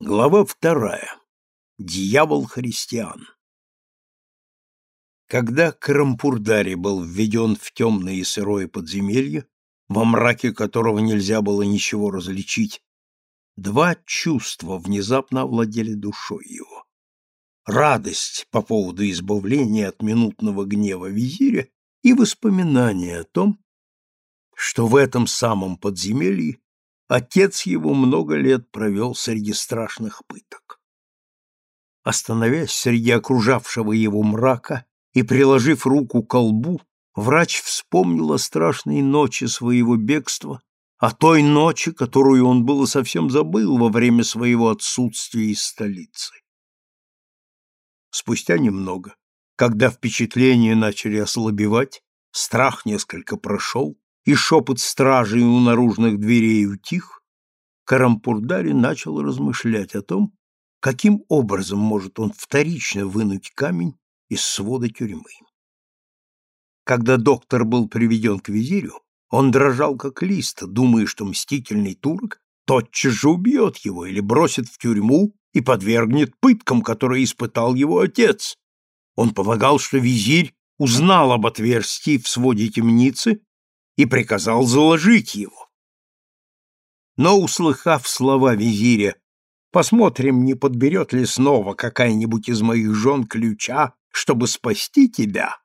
Глава вторая. Дьявол-христиан. Когда Карампурдари был введен в темное и сырое подземелье, во мраке которого нельзя было ничего различить, два чувства внезапно овладели душой его. Радость по поводу избавления от минутного гнева визиря и воспоминание о том, что в этом самом подземелье Отец его много лет провел среди страшных пыток. Остановясь среди окружавшего его мрака и приложив руку к колбу, врач вспомнил о страшной ночи своего бегства, о той ночи, которую он было совсем забыл во время своего отсутствия из столицы. Спустя немного, когда впечатления начали ослабевать, страх несколько прошел, и шепот стражей у наружных дверей утих, Карампурдари начал размышлять о том, каким образом может он вторично вынуть камень из свода тюрьмы. Когда доктор был приведен к визирю, он дрожал как лист, думая, что мстительный турок тотчас же убьет его или бросит в тюрьму и подвергнет пыткам, которые испытал его отец. Он полагал, что визирь узнал об отверстии в своде темницы и приказал заложить его. Но, услыхав слова визиря, «Посмотрим, не подберет ли снова какая-нибудь из моих жен ключа, чтобы спасти тебя»,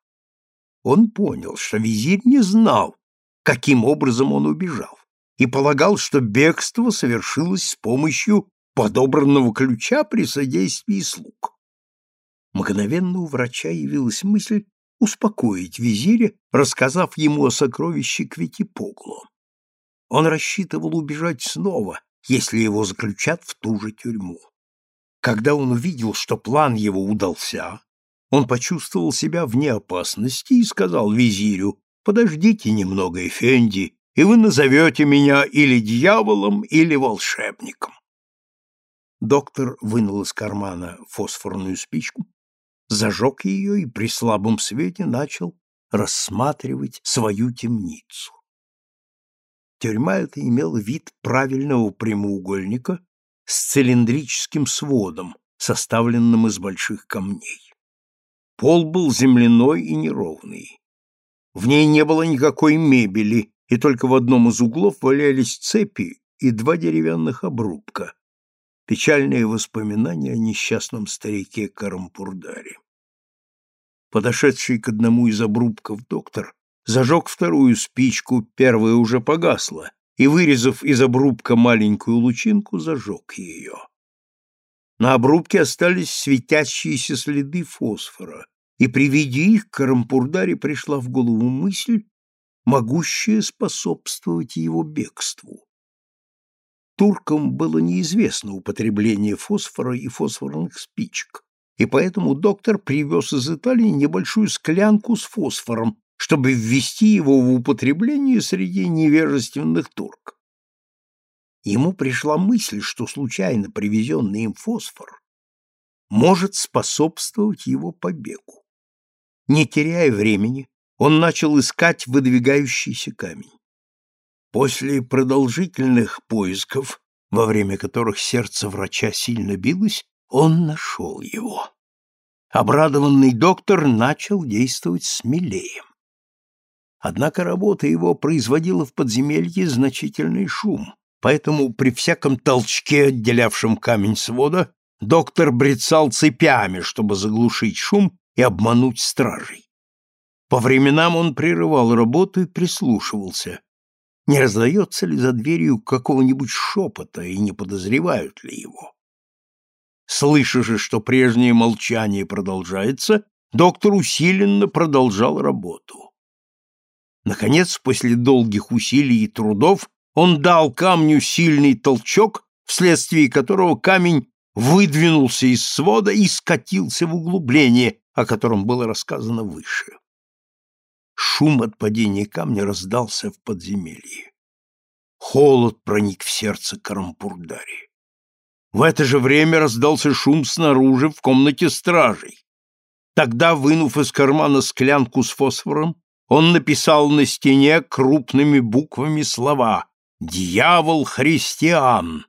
он понял, что визирь не знал, каким образом он убежал, и полагал, что бегство совершилось с помощью подобранного ключа при содействии слуг. Мгновенно у врача явилась мысль успокоить визиря, рассказав ему о сокровище Кветипоглу. Он рассчитывал убежать снова, если его заключат в ту же тюрьму. Когда он увидел, что план его удался, он почувствовал себя вне опасности и сказал визирю, «Подождите немного, Эфенди, и вы назовете меня или дьяволом, или волшебником». Доктор вынул из кармана фосфорную спичку зажег ее и при слабом свете начал рассматривать свою темницу. Тюрьма эта имела вид правильного прямоугольника с цилиндрическим сводом, составленным из больших камней. Пол был земляной и неровный. В ней не было никакой мебели, и только в одном из углов валялись цепи и два деревянных обрубка, Печальные воспоминания о несчастном старике Карампурдаре. Подошедший к одному из обрубков доктор зажег вторую спичку, первая уже погасла, и, вырезав из обрубка маленькую лучинку, зажег ее. На обрубке остались светящиеся следы фосфора, и при виде их Карампурдаре пришла в голову мысль, могущая способствовать его бегству туркам было неизвестно употребление фосфора и фосфорных спичек, и поэтому доктор привез из Италии небольшую склянку с фосфором, чтобы ввести его в употребление среди невежественных турок. Ему пришла мысль, что случайно привезенный им фосфор может способствовать его побегу. Не теряя времени, он начал искать выдвигающийся камень. После продолжительных поисков, во время которых сердце врача сильно билось, он нашел его. Обрадованный доктор начал действовать смелее. Однако работа его производила в подземелье значительный шум, поэтому при всяком толчке, отделявшем камень свода, доктор брецал цепями, чтобы заглушить шум и обмануть стражей. По временам он прерывал работу и прислушивался, не раздается ли за дверью какого-нибудь шепота и не подозревают ли его. Слыша же, что прежнее молчание продолжается, доктор усиленно продолжал работу. Наконец, после долгих усилий и трудов, он дал камню сильный толчок, вследствие которого камень выдвинулся из свода и скатился в углубление, о котором было рассказано выше. Шум от падения камня раздался в подземелье. Холод проник в сердце Карампурдари. В это же время раздался шум снаружи в комнате стражей. Тогда, вынув из кармана склянку с фосфором, он написал на стене крупными буквами слова «Дьявол-христиан».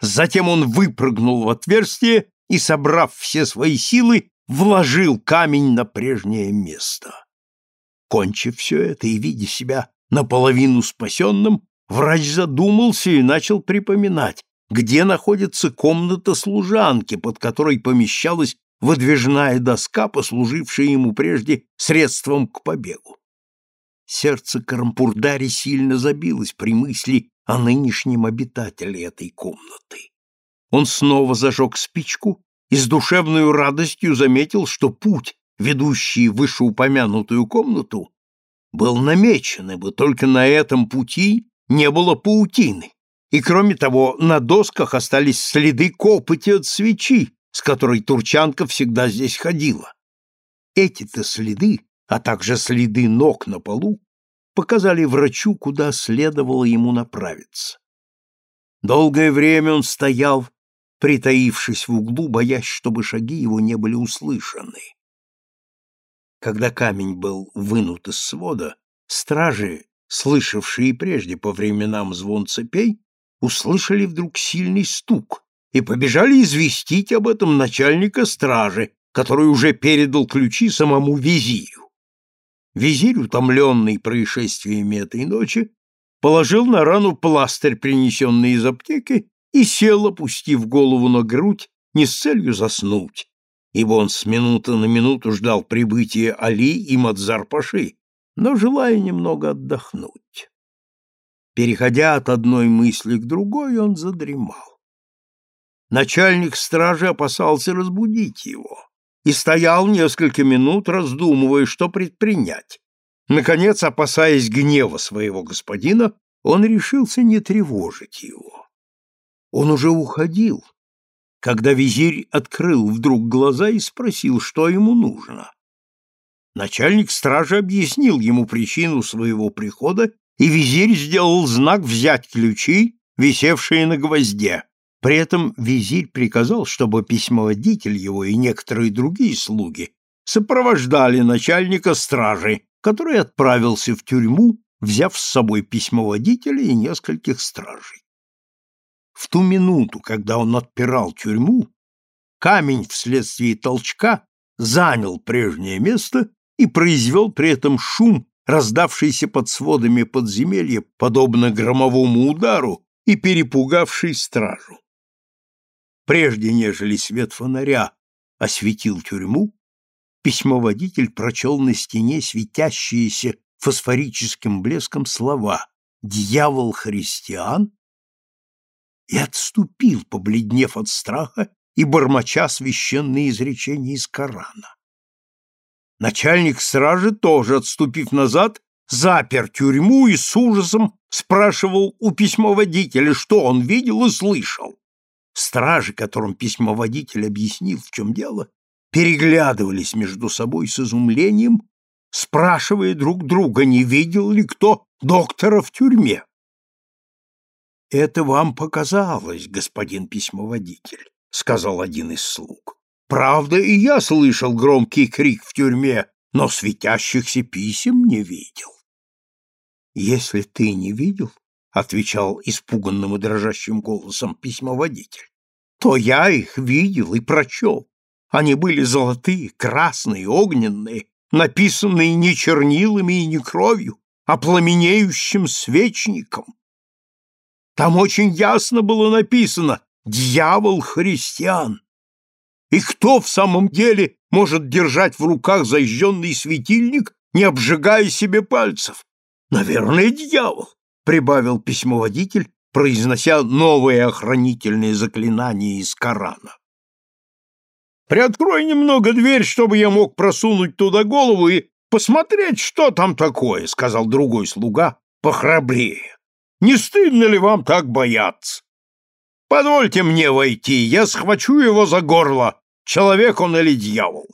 затем он выпрыгнул в отверстие и, собрав все свои силы, вложил камень на прежнее место. Кончив все это и видя себя наполовину спасенным, врач задумался и начал припоминать, где находится комната служанки, под которой помещалась выдвижная доска, послужившая ему прежде средством к побегу. Сердце Карампурдари сильно забилось при мысли о нынешнем обитателе этой комнаты. Он снова зажег спичку и с душевной радостью заметил, что путь, ведущий в вышеупомянутую комнату, был намечен, ибо только на этом пути не было паутины. И кроме того, на досках остались следы копоти от свечи, с которой турчанка всегда здесь ходила. Эти-то следы, а также следы ног на полу, показали врачу, куда следовало ему направиться. Долгое время он стоял, притаившись в углу, боясь, чтобы шаги его не были услышаны. Когда камень был вынут из свода, стражи, слышавшие прежде по временам звон цепей, услышали вдруг сильный стук и побежали известить об этом начальника стражи, который уже передал ключи самому визирю. Визирь, утомленный происшествиями этой ночи, положил на рану пластырь, принесенный из аптеки, и сел, опустив голову на грудь, не с целью заснуть, ибо он с минуты на минуту ждал прибытия Али и Мадзар-Паши, но желая немного отдохнуть. Переходя от одной мысли к другой, он задремал. Начальник стражи опасался разбудить его и стоял несколько минут, раздумывая, что предпринять. Наконец, опасаясь гнева своего господина, он решился не тревожить его. Он уже уходил, когда визирь открыл вдруг глаза и спросил, что ему нужно. Начальник стражи объяснил ему причину своего прихода, и визирь сделал знак взять ключи, висевшие на гвозде. При этом визирь приказал, чтобы письмоводитель его и некоторые другие слуги сопровождали начальника стражи, который отправился в тюрьму, взяв с собой письмоводителя и нескольких стражей. В ту минуту, когда он отпирал тюрьму, камень вследствие толчка занял прежнее место и произвел при этом шум, раздавшийся под сводами подземелья, подобно громовому удару, и перепугавший стражу. Прежде нежели свет фонаря осветил тюрьму, письмоводитель прочел на стене светящиеся фосфорическим блеском слова «Дьявол-христиан» и отступил, побледнев от страха и бормоча священные изречения из Корана. Начальник стражи, тоже отступив назад, запер тюрьму и с ужасом спрашивал у письмоводителя, что он видел и слышал. Стражи, которым письмоводитель объяснил, в чем дело, переглядывались между собой с изумлением, спрашивая друг друга, не видел ли кто доктора в тюрьме. «Это вам показалось, господин письмоводитель», — сказал один из слуг. «Правда, и я слышал громкий крик в тюрьме, но светящихся писем не видел». «Если ты не видел, — отвечал испуганным и дрожащим голосом письмоводитель, — то я их видел и прочел. Они были золотые, красные, огненные, написанные не чернилами и не кровью, а пламенеющим свечником. Там очень ясно было написано «Дьявол христиан». И кто в самом деле может держать в руках зажженный светильник, не обжигая себе пальцев? Наверное, дьявол. — прибавил письмоводитель, произнося новые охранительные заклинания из Корана. «Приоткрой немного дверь, чтобы я мог просунуть туда голову и посмотреть, что там такое», — сказал другой слуга, похрабрее. «Не стыдно ли вам так бояться? Позвольте мне войти, я схвачу его за горло, человек он или дьявол».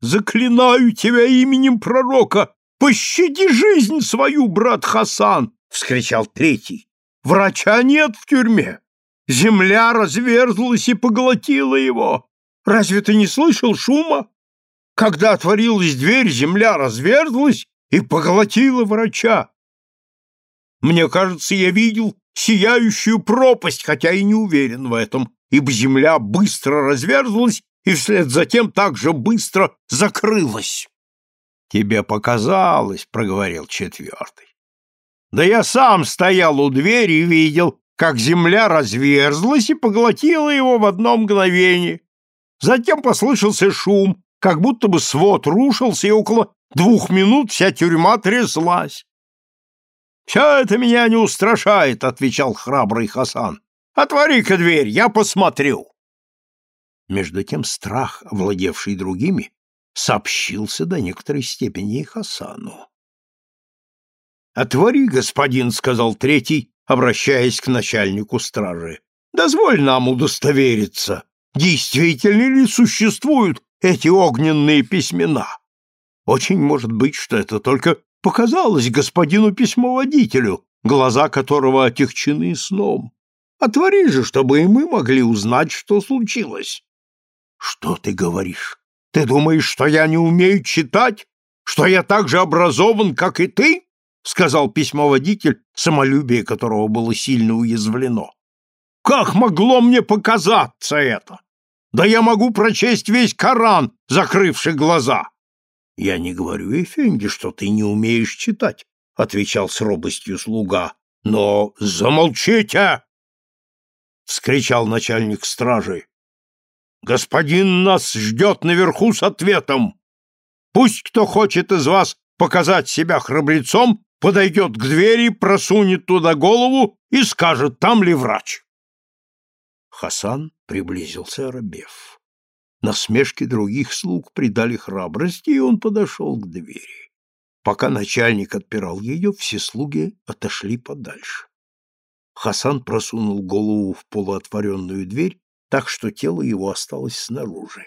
«Заклинаю тебя именем пророка, пощади жизнь свою, брат Хасан!» — вскричал третий. «Врача нет в тюрьме! Земля разверзлась и поглотила его! Разве ты не слышал шума? Когда отворилась дверь, земля разверзлась и поглотила врача! Мне кажется, я видел сияющую пропасть, хотя и не уверен в этом, ибо земля быстро разверзлась и вслед за тем так же быстро закрылась. — Тебе показалось, — проговорил четвертый. — Да я сам стоял у двери и видел, как земля разверзлась и поглотила его в одно мгновение. Затем послышался шум, как будто бы свод рушился, и около двух минут вся тюрьма тряслась. «Все это меня не устрашает», — отвечал храбрый Хасан. «Отвори-ка дверь, я посмотрю». Между тем страх, овладевший другими, сообщился до некоторой степени и Хасану. «Отвори, господин», — сказал третий, обращаясь к начальнику стражи. «Дозволь нам удостовериться, действительно ли существуют эти огненные письмена. Очень может быть, что это только показалось господину письмоводителю, глаза которого отягчены сном. Отвори же, чтобы и мы могли узнать, что случилось. Что ты говоришь? Ты думаешь, что я не умею читать? Что я так же образован, как и ты? сказал письмоводитель, самолюбие которого было сильно уязвлено. Как могло мне показаться это? Да я могу прочесть весь Коран, закрывший глаза. — Я не говорю, Эфенди, что ты не умеешь читать, — отвечал с робостью слуга. — Но замолчите! — вскричал начальник стражи. — Господин нас ждет наверху с ответом. Пусть кто хочет из вас показать себя храбрецом, подойдет к двери, просунет туда голову и скажет, там ли врач. Хасан приблизился Арабев. Насмешки других слуг придали храбрости, и он подошел к двери. Пока начальник отпирал ее, все слуги отошли подальше. Хасан просунул голову в полуотворенную дверь, так что тело его осталось снаружи.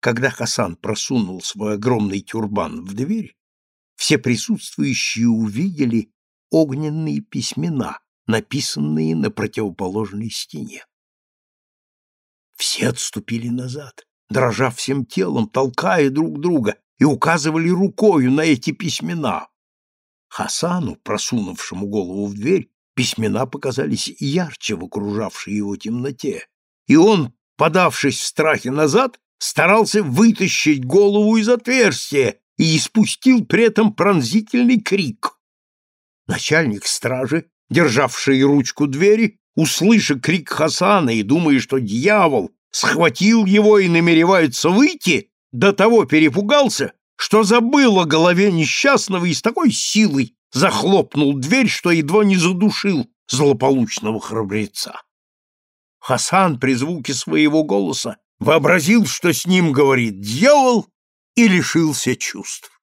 Когда Хасан просунул свой огромный тюрбан в дверь, все присутствующие увидели огненные письмена, написанные на противоположной стене. Все отступили назад, дрожа всем телом, толкая друг друга, и указывали рукою на эти письмена. Хасану, просунувшему голову в дверь, письмена показались ярче в окружавшей его темноте, и он, подавшись в страхе назад, старался вытащить голову из отверстия и испустил при этом пронзительный крик. Начальник стражи, державший ручку двери, услыша крик Хасана и думая, что дьявол схватил его и намеревается выйти, до того перепугался, что забыл о голове несчастного и с такой силой захлопнул дверь, что едва не задушил злополучного храбреца. Хасан при звуке своего голоса вообразил, что с ним говорит дьявол, и лишился чувств.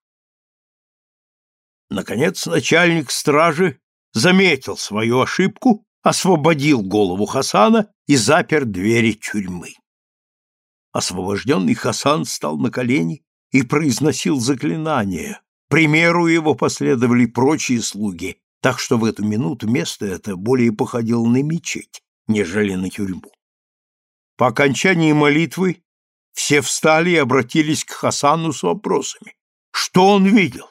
Наконец начальник стражи заметил свою ошибку освободил голову Хасана и запер двери тюрьмы. Освобожденный Хасан стал на колени и произносил заклинание. Примеру его последовали прочие слуги, так что в эту минуту место это более походило на мечеть, нежели на тюрьму. По окончании молитвы все встали и обратились к Хасану с вопросами. Что он видел?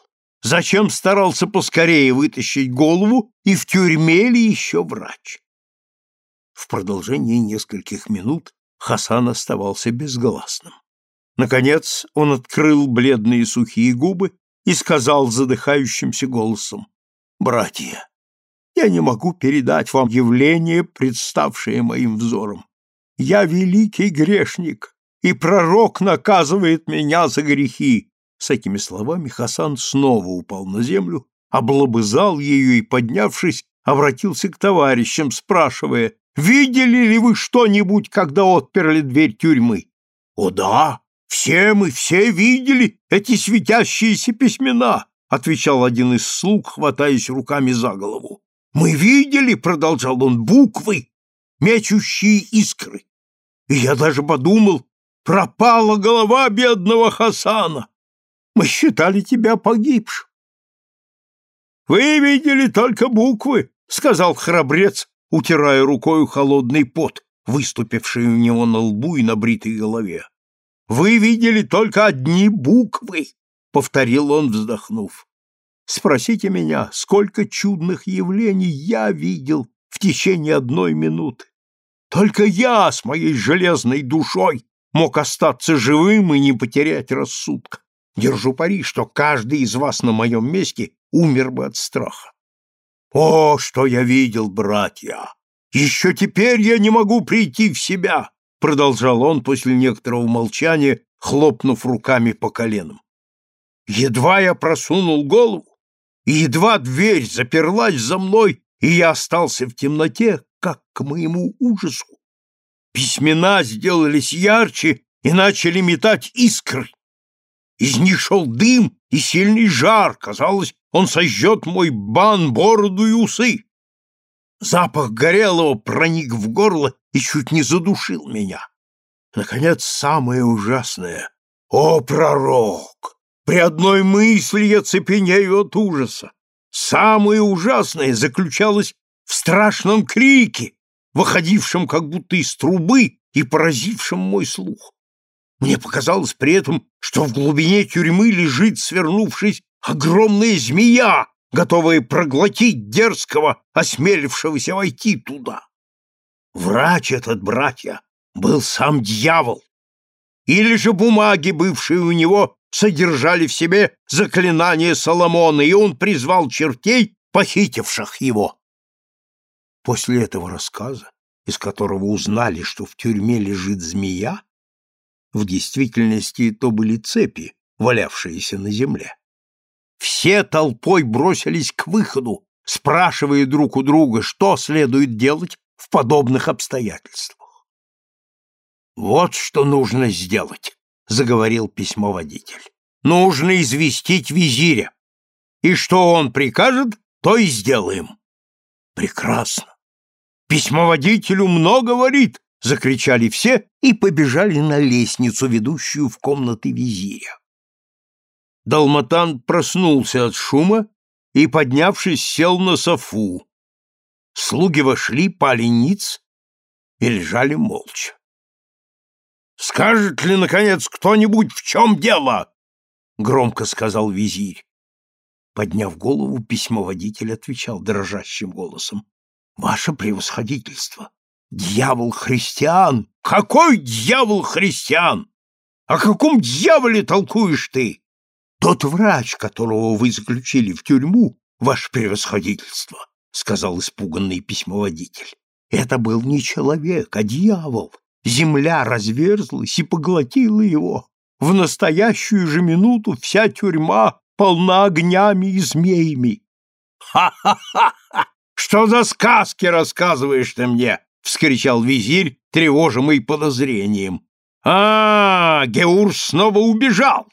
Зачем старался поскорее вытащить голову, и в тюрьме ли еще врач? В продолжении нескольких минут Хасан оставался безгласным. Наконец он открыл бледные сухие губы и сказал задыхающимся голосом, «Братья, я не могу передать вам явление, представшее моим взором. Я великий грешник, и пророк наказывает меня за грехи, с этими словами Хасан снова упал на землю, облобызал ее и, поднявшись, обратился к товарищам, спрашивая, «Видели ли вы что-нибудь, когда отперли дверь тюрьмы?» «О да, все мы, все видели эти светящиеся письмена», отвечал один из слуг, хватаясь руками за голову. «Мы видели», — продолжал он, — «буквы, мечущие искры. И я даже подумал, пропала голова бедного Хасана. Мы считали тебя погибшим. Вы видели только буквы, сказал храбрец, утирая рукой холодный пот, выступивший у него на лбу и на бритой голове. Вы видели только одни буквы, повторил он, вздохнув. Спросите меня, сколько чудных явлений я видел в течение одной минуты. Только я с моей железной душой мог остаться живым и не потерять рассудка. Держу пари, что каждый из вас на моем месте умер бы от страха. О, что я видел, братья! Еще теперь я не могу прийти в себя, продолжал он после некоторого молчания, хлопнув руками по коленам. Едва я просунул голову, и едва дверь заперлась за мной, и я остался в темноте, как к моему ужасу. Письмена сделались ярче и начали метать искры. Из них шел дым и сильный жар. Казалось, он сожжет мой бан, бороду и усы. Запах горелого проник в горло и чуть не задушил меня. Наконец, самое ужасное. О, пророк! При одной мысли я цепенею от ужаса. Самое ужасное заключалось в страшном крике, выходившем как будто из трубы и поразившем мой слух. Мне показалось при этом, что в глубине тюрьмы лежит, свернувшись, огромная змея, готовая проглотить дерзкого, осмелившегося войти туда. Врач этот, братья, был сам дьявол. Или же бумаги, бывшие у него, содержали в себе заклинание Соломона, и он призвал чертей, похитивших его. После этого рассказа, из которого узнали, что в тюрьме лежит змея, в действительности то были цепи, валявшиеся на земле. Все толпой бросились к выходу, спрашивая друг у друга, что следует делать в подобных обстоятельствах. «Вот что нужно сделать», — заговорил письмоводитель. «Нужно известить визиря. И что он прикажет, то и сделаем». «Прекрасно. Письмоводителю много говорит, — закричали все и побежали на лестницу, ведущую в комнаты визиря. Далматан проснулся от шума и, поднявшись, сел на софу. Слуги вошли, пали ниц и лежали молча. «Скажет ли, наконец, кто-нибудь, в чем дело?» — громко сказал визирь. Подняв голову, письмоводитель отвечал дрожащим голосом. «Ваше превосходительство! Дьявол христиан? Какой дьявол христиан? О каком дьяволе толкуешь ты? Тот врач, которого вы заключили в тюрьму, ваше превосходительство, сказал испуганный письмоводитель. Это был не человек, а дьявол. Земля разверзлась и поглотила его. В настоящую же минуту вся тюрьма полна огнями и змеями. Ха-ха-ха! Что за сказки рассказываешь ты мне? Вскричал визирь, тревожимый подозрением. А, Геур снова убежал.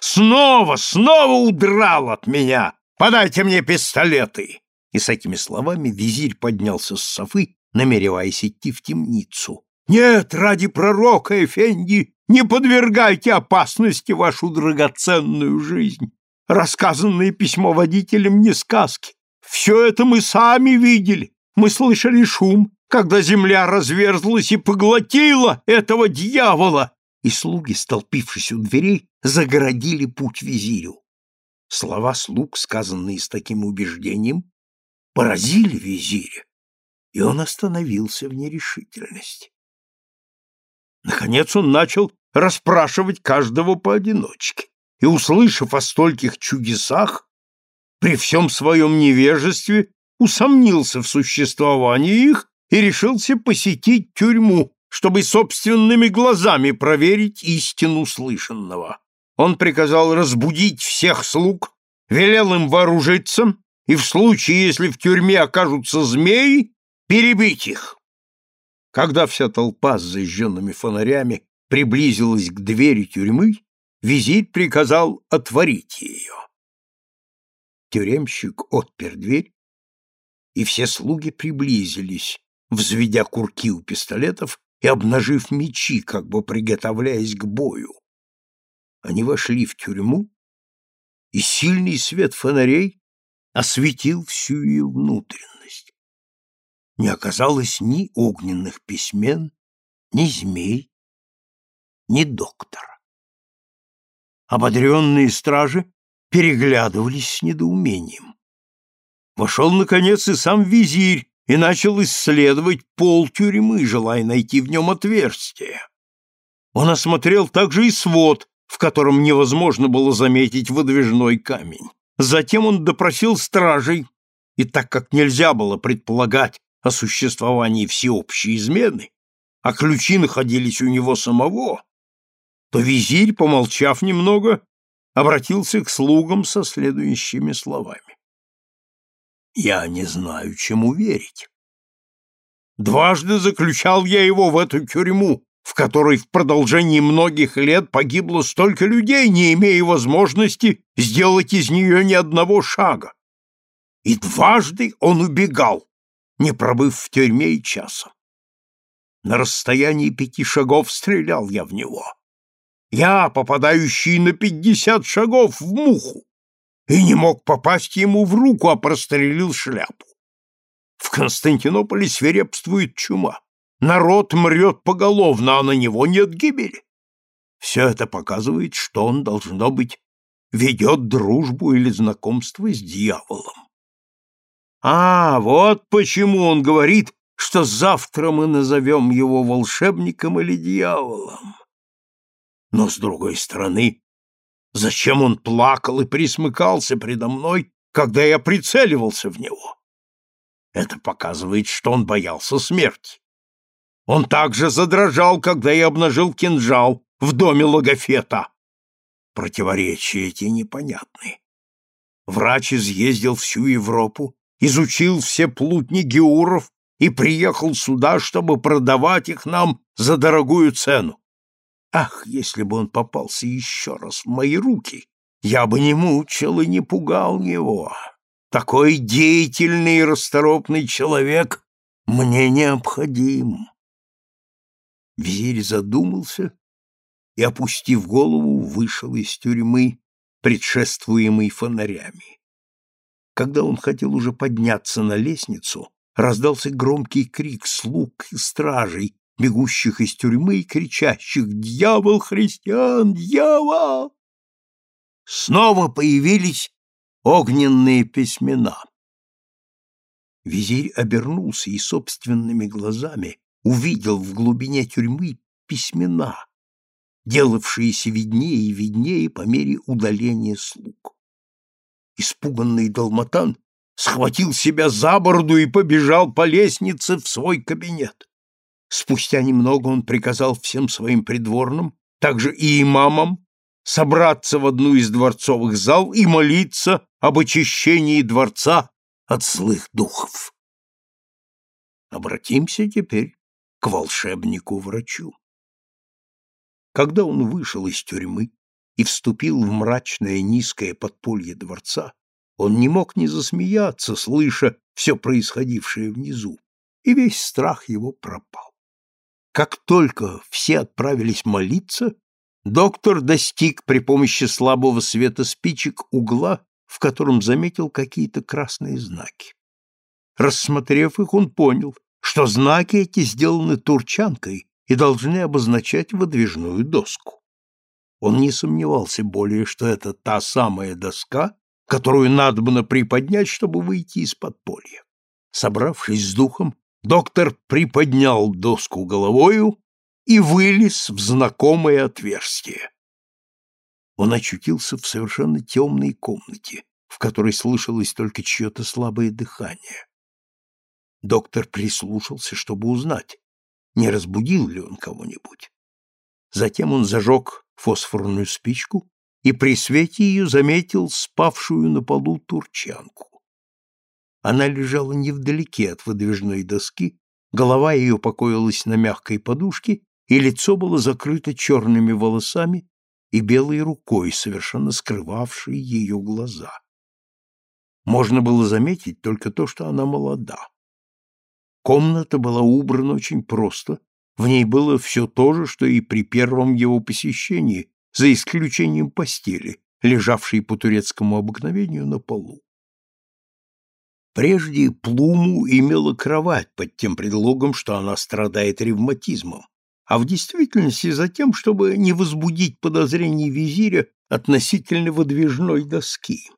Снова, снова удрал от меня. Подайте мне пистолеты. И с этими словами визирь поднялся с софы, намереваясь идти в темницу. Нет, ради пророка Эфенди, не подвергайте опасности вашу драгоценную жизнь. Рассказанное письмо водителям не сказки. Все это мы сами видели. Мы слышали шум, когда земля разверзлась и поглотила этого дьявола, и слуги, столпившись у дверей, загородили путь визирю. Слова слуг, сказанные с таким убеждением, поразили визиря, и он остановился в нерешительности. Наконец он начал расспрашивать каждого поодиночке, и, услышав о стольких чудесах, при всем своем невежестве усомнился в существовании их и решился посетить тюрьму, чтобы собственными глазами проверить истину слышанного. Он приказал разбудить всех слуг, велел им вооружиться и в случае, если в тюрьме окажутся змеи, перебить их. Когда вся толпа с зажженными фонарями приблизилась к двери тюрьмы, визирь приказал отворить ее. Тюремщик отпер дверь, и все слуги приблизились, взведя курки у пистолетов и обнажив мечи, как бы приготовляясь к бою. Они вошли в тюрьму, и сильный свет фонарей осветил всю ее внутренность. Не оказалось ни огненных письмен, ни змей, ни доктора. Ободренные стражи переглядывались с недоумением. Вошел, наконец, и сам визирь и начал исследовать пол тюрьмы, желая найти в нем отверстие. Он осмотрел также и свод, в котором невозможно было заметить выдвижной камень. Затем он допросил стражей, и так как нельзя было предполагать о существовании всеобщей измены, а ключи находились у него самого, то визирь, помолчав немного, обратился к слугам со следующими словами. «Я не знаю, чему верить. Дважды заключал я его в эту тюрьму, в которой в продолжении многих лет погибло столько людей, не имея возможности сделать из нее ни одного шага. И дважды он убегал, не пробыв в тюрьме и часа. На расстоянии пяти шагов стрелял я в него. Я, попадающий на пятьдесят шагов в муху, и не мог попасть ему в руку, а прострелил шляпу. В Константинополе свирепствует чума. Народ мрет поголовно, а на него нет гибели. Все это показывает, что он, должно быть, ведет дружбу или знакомство с дьяволом. А, вот почему он говорит, что завтра мы назовем его волшебником или дьяволом. Но, с другой стороны, зачем он плакал и присмыкался предо мной, когда я прицеливался в него? Это показывает, что он боялся смерти. Он также задрожал, когда я обнажил кинжал в доме Логофета. Противоречия эти непонятны. Врач изъездил всю Европу, изучил все плутни геуров и приехал сюда, чтобы продавать их нам за дорогую цену. Ах, если бы он попался еще раз в мои руки, я бы не мучил и не пугал его. Такой деятельный и расторопный человек мне необходим. Визирь задумался и, опустив голову, вышел из тюрьмы, предшествуемый фонарями. Когда он хотел уже подняться на лестницу, раздался громкий крик слуг и стражей, бегущих из тюрьмы и кричащих «Дьявол, христиан, дьявол!» Снова появились огненные письмена. Визирь обернулся и собственными глазами увидел в глубине тюрьмы письмена, делавшиеся виднее и виднее по мере удаления слуг. Испуганный долматан схватил себя за бороду и побежал по лестнице в свой кабинет. Спустя немного он приказал всем своим придворным, также и имамам, собраться в одну из дворцовых зал и молиться об очищении дворца от злых духов. Обратимся теперь к волшебнику-врачу. Когда он вышел из тюрьмы и вступил в мрачное низкое подполье дворца, он не мог не засмеяться, слыша все происходившее внизу, и весь страх его пропал. Как только все отправились молиться, доктор достиг при помощи слабого света спичек угла, в котором заметил какие-то красные знаки. Рассмотрев их, он понял, что знаки эти сделаны турчанкой и должны обозначать выдвижную доску. Он не сомневался более, что это та самая доска, которую надо было приподнять, чтобы выйти из подполья. Собравшись с духом, доктор приподнял доску головою и вылез в знакомое отверстие. Он очутился в совершенно темной комнате, в которой слышалось только чье-то слабое дыхание. Доктор прислушался, чтобы узнать, не разбудил ли он кого-нибудь. Затем он зажег фосфорную спичку и при свете ее заметил спавшую на полу турчанку. Она лежала невдалеке от выдвижной доски, голова ее покоилась на мягкой подушке, и лицо было закрыто черными волосами и белой рукой, совершенно скрывавшей ее глаза. Можно было заметить только то, что она молода. Комната была убрана очень просто, в ней было все то же, что и при первом его посещении, за исключением постели, лежавшей по турецкому обыкновению на полу. Прежде Плуму имела кровать под тем предлогом, что она страдает ревматизмом, а в действительности за тем, чтобы не возбудить подозрений визиря относительно выдвижной доски.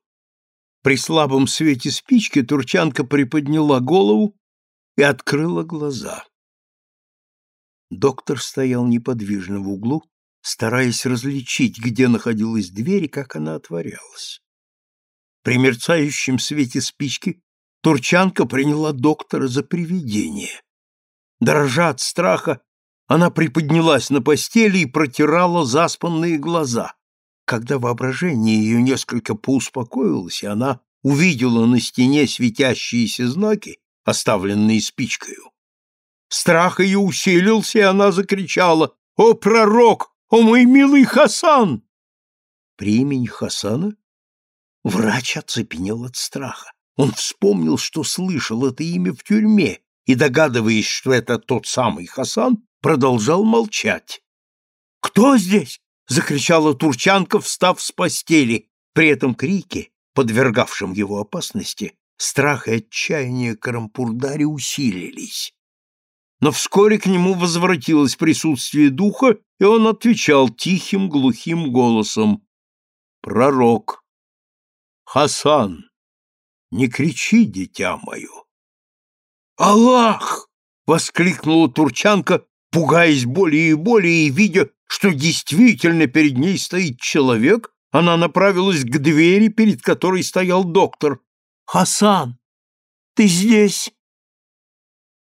При слабом свете спички турчанка приподняла голову и открыла глаза. Доктор стоял неподвижно в углу, стараясь различить, где находилась дверь и как она отворялась. При мерцающем свете спички Турчанка приняла доктора за привидение. Дрожа от страха, она приподнялась на постели и протирала заспанные глаза. Когда воображение ее несколько поуспокоилось, и она увидела на стене светящиеся знаки, оставленные спичкою. Страх ее усилился, и она закричала «О, пророк! О, мой милый Хасан!» При имени Хасана врач оцепенел от страха. Он вспомнил, что слышал это имя в тюрьме, и, догадываясь, что это тот самый Хасан, продолжал молчать. «Кто здесь?» — закричала Турчанка, встав с постели. При этом крике, подвергавшем его опасности, страх и отчаяние Карампурдари усилились. Но вскоре к нему возвратилось присутствие духа, и он отвечал тихим глухим голосом. «Пророк! Хасан! Не кричи, дитя мое!» «Аллах!» — воскликнула турчанка, пугаясь более и более, и видя, что действительно перед ней стоит человек, она направилась к двери, перед которой стоял доктор. «Хасан, ты здесь?»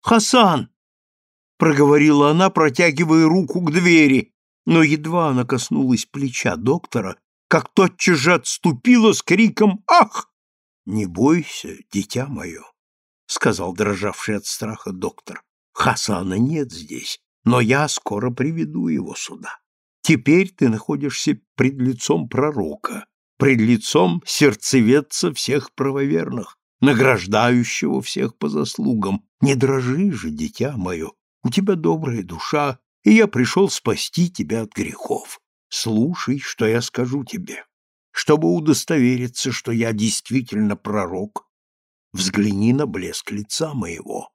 «Хасан!» — проговорила она, протягивая руку к двери, но едва она коснулась плеча доктора, как тотчас же отступила с криком «Ах!» «Не бойся, дитя мое!» — сказал дрожавший от страха доктор. «Хасана нет здесь, но я скоро приведу его сюда. Теперь ты находишься пред лицом пророка, пред лицом сердцеведца всех правоверных, награждающего всех по заслугам. Не дрожи же, дитя мое, у тебя добрая душа, и я пришел спасти тебя от грехов. Слушай, что я скажу тебе. Чтобы удостовериться, что я действительно пророк, взгляни на блеск лица моего.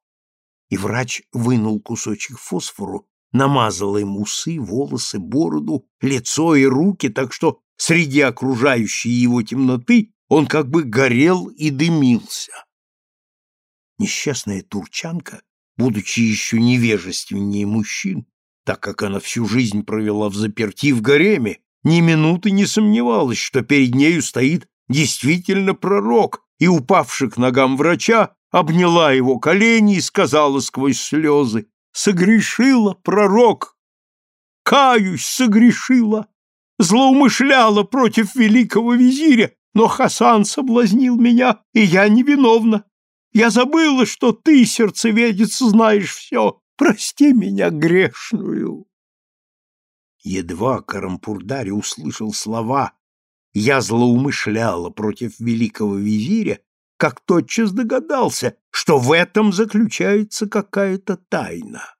И врач вынул кусочек фосфору, намазал им усы, волосы, бороду, лицо и руки, так что среди окружающей его темноты он как бы горел и дымился. Несчастная турчанка, будучи еще невежественнее мужчин, так как она всю жизнь провела в заперти в гареме, ни минуты не сомневалась, что перед нею стоит действительно пророк, и, упавши к ногам врача, обняла его колени и сказала сквозь слезы, «Согрешила, пророк! Каюсь, согрешила! Злоумышляла против великого визиря, но Хасан соблазнил меня, и я невиновна. Я забыла, что ты, сердцеведец, знаешь все. Прости меня грешную!» Едва Карампурдари услышал слова «Я злоумышляла против великого визиря», как тотчас догадался, что в этом заключается какая-то тайна.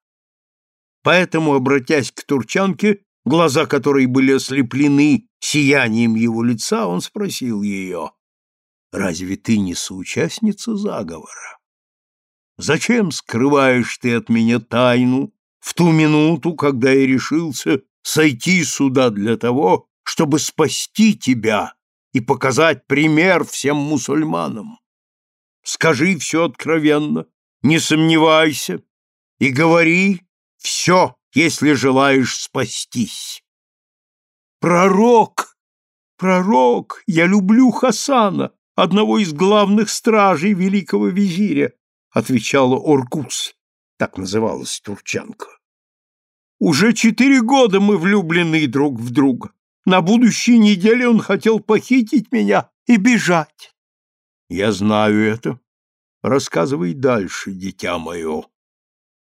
Поэтому, обратясь к турчанке, глаза которой были ослеплены сиянием его лица, он спросил ее, «Разве ты не соучастница заговора? Зачем скрываешь ты от меня тайну в ту минуту, когда я решился сойти сюда для того, чтобы спасти тебя и показать пример всем мусульманам. Скажи все откровенно, не сомневайся, и говори все, если желаешь спастись. Пророк, пророк, я люблю Хасана, одного из главных стражей великого визиря, отвечала Оркус, так называлась турчанка. Уже четыре года мы влюблены друг в друга. На будущей неделе он хотел похитить меня и бежать. Я знаю это. Рассказывай дальше, дитя мое.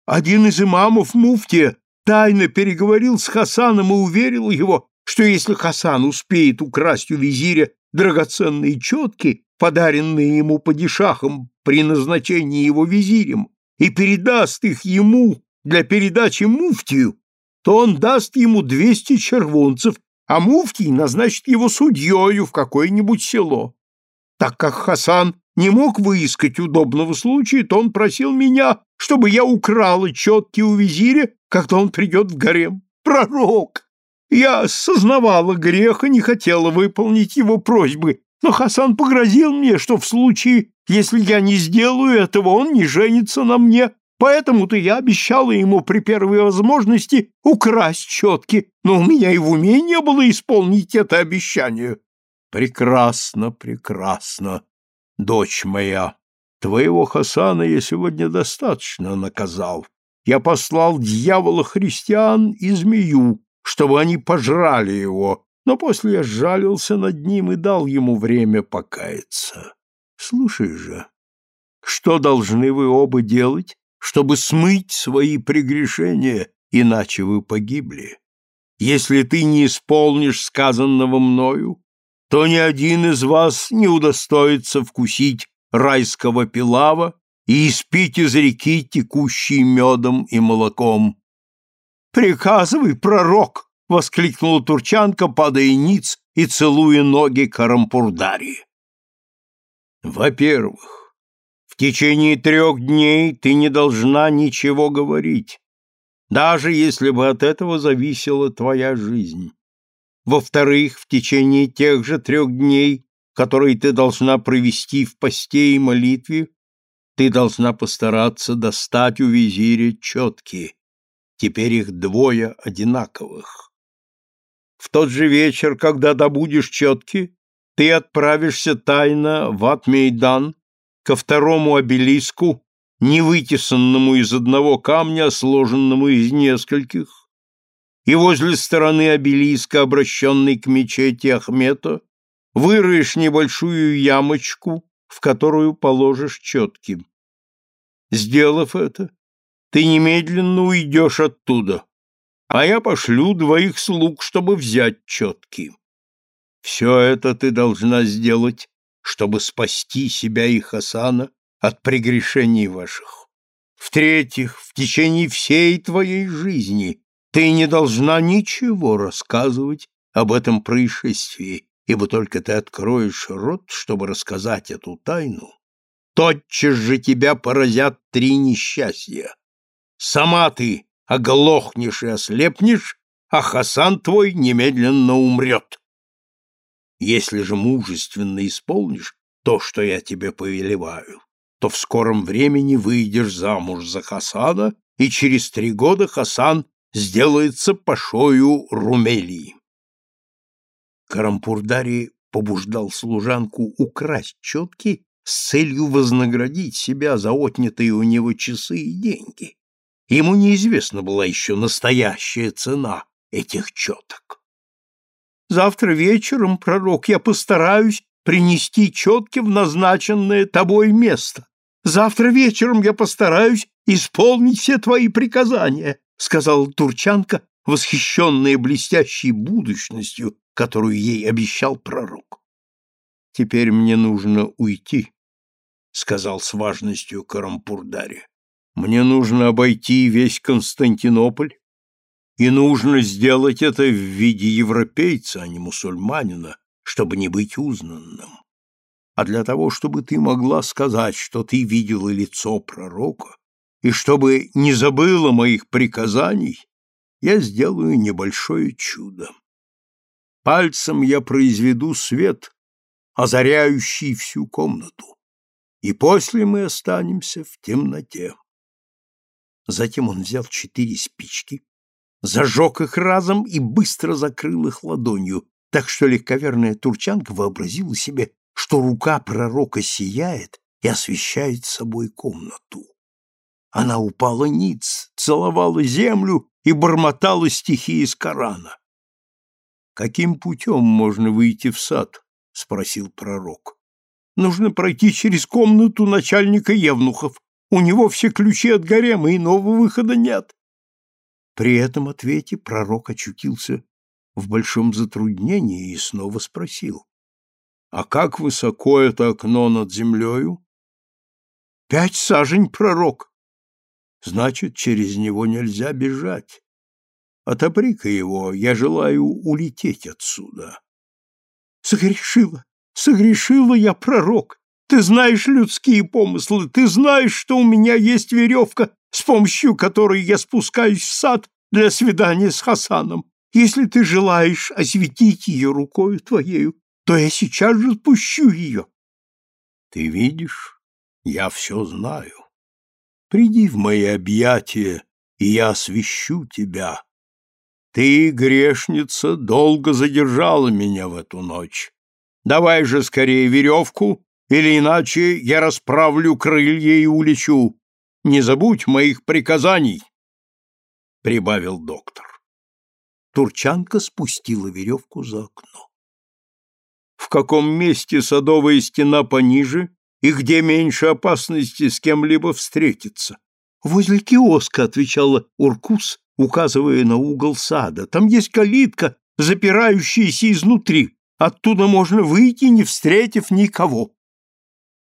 Один из имамов муфтия тайно переговорил с Хасаном и уверил его, что если Хасан успеет украсть у визиря драгоценные четки, подаренные ему падишахом при назначении его визирем, и передаст их ему для передачи муфтию, то он даст ему двести червонцев, а муфтий назначит его судьею в какое-нибудь село. Так как Хасан не мог выискать удобного случая, то он просил меня, чтобы я украла четки у визиря, когда он придет в гарем. Пророк! Я сознавала грех и не хотела выполнить его просьбы, но Хасан погрозил мне, что в случае, Если я не сделаю этого, он не женится на мне. Поэтому-то я обещала ему при первой возможности украсть четки, но у меня и в уме не было исполнить это обещание. Прекрасно, прекрасно, дочь моя. Твоего Хасана я сегодня достаточно наказал. Я послал дьявола христиан и змею, чтобы они пожрали его, но после я сжалился над ним и дал ему время покаяться. Слушай же, что должны вы оба делать, чтобы смыть свои прегрешения, иначе вы погибли? Если ты не исполнишь сказанного мною, то ни один из вас не удостоится вкусить райского пилава и испить из реки, текущей медом и молоком. «Приказывай, пророк!» — воскликнула турчанка, падая ниц и целуя ноги Карампурдари. «Во-первых, течение трех дней ты не должна ничего говорить, даже если бы от этого зависела твоя жизнь. Во-вторых, в течение тех же трех дней, которые ты должна провести в посте и молитве, ты должна постараться достать у визиря четкие. Теперь их двое одинаковых. В тот же вечер, когда добудешь четки, ты отправишься тайно в Атмейдан ко второму обелиску, не вытесанному из одного камня, сложенному из нескольких, и возле стороны обелиска, обращенной к мечети Ахмета, выроешь небольшую ямочку, в которую положишь четки. Сделав это, ты немедленно уйдешь оттуда, а я пошлю двоих слуг, чтобы взять четки. Все это ты должна сделать, чтобы спасти себя и Хасана от прегрешений ваших. В-третьих, в течение всей твоей жизни ты не должна ничего рассказывать об этом происшествии, ибо только ты откроешь рот, чтобы рассказать эту тайну, тотчас же тебя поразят три несчастья. Сама ты оглохнешь и ослепнешь, а Хасан твой немедленно умрет. Если же мужественно исполнишь то, что я тебе повелеваю, то в скором времени выйдешь замуж за Хасана, и через три года Хасан сделается пашою Румелии. Карампурдари побуждал служанку украсть четки с целью вознаградить себя за отнятые у него часы и деньги. Ему неизвестна была еще настоящая цена этих четок. «Завтра вечером, пророк, я постараюсь принести четки в назначенное тобой место. Завтра вечером я постараюсь исполнить все твои приказания», сказала турчанка, восхищенная блестящей будущностью, которую ей обещал пророк. «Теперь мне нужно уйти», — сказал с важностью Карампурдари. «Мне нужно обойти весь Константинополь, и нужно сделать это в виде европейца, а не мусульманина, чтобы не быть узнанным. А для того, чтобы ты могла сказать, что ты видела лицо пророка, и чтобы не забыла моих приказаний, я сделаю небольшое чудо. Пальцем я произведу свет, озаряющий всю комнату, и после мы останемся в темноте. Затем он взял четыре спички, зажег их разом и быстро закрыл их ладонью, так что легковерная турчанка вообразила себе, что рука пророка сияет и освещает собой комнату. Она упала ниц, целовала землю и бормотала стихи из Корана. «Каким путем можно выйти в сад?» — спросил пророк. «Нужно пройти через комнату начальника Евнухов. У него все ключи от гарема, нового выхода нет». При этом ответе пророк очутился в большом затруднении и снова спросил. «А как высоко это окно над землею?» «Пять сажень, пророк», Значит, через него нельзя бежать. Отопри-ка его, я желаю улететь отсюда. Согрешила, согрешила я, пророк. Ты знаешь людские помыслы, ты знаешь, что у меня есть веревка, с помощью которой я спускаюсь в сад для свидания с Хасаном. Если ты желаешь осветить ее рукою твоею, то я сейчас же спущу ее. Ты видишь, Я все знаю. Приди в мои объятия, и я освящу тебя. Ты, грешница, долго задержала меня в эту ночь. Давай же скорее веревку, или иначе я расправлю крылья и улечу. Не забудь моих приказаний, — прибавил доктор. Турчанка спустила веревку за окно. В каком месте садовая стена пониже и где меньше опасности с кем-либо встретиться? Возле киоска, — отвечала Уркус, указывая на угол сада. Там есть калитка, запирающаяся изнутри. Оттуда можно выйти, не встретив никого.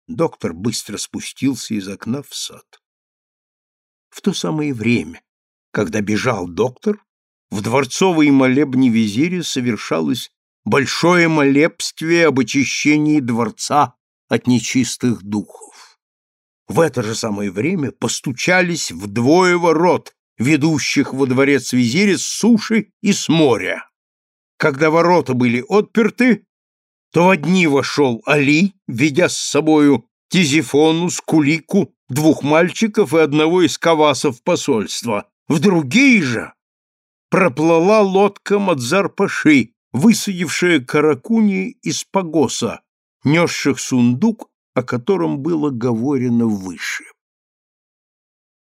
Доктор быстро спустился из окна в сад. В то самое время, когда бежал доктор, в дворцовой молебне визире совершалось большое молебствие об очищении дворца от нечистых духов. В это же самое время постучались вдвое ворот, ведущих во дворец визире с суши и с моря. Когда ворота были отперты, то в одни вошел Али, ведя с собою Тизифону, Скулику, двух мальчиков и одного из кавасов посольства. В другие же проплыла лодка Мадзар-Паши, высадившая каракуни из Пагоса, несших сундук, о котором было говорено выше.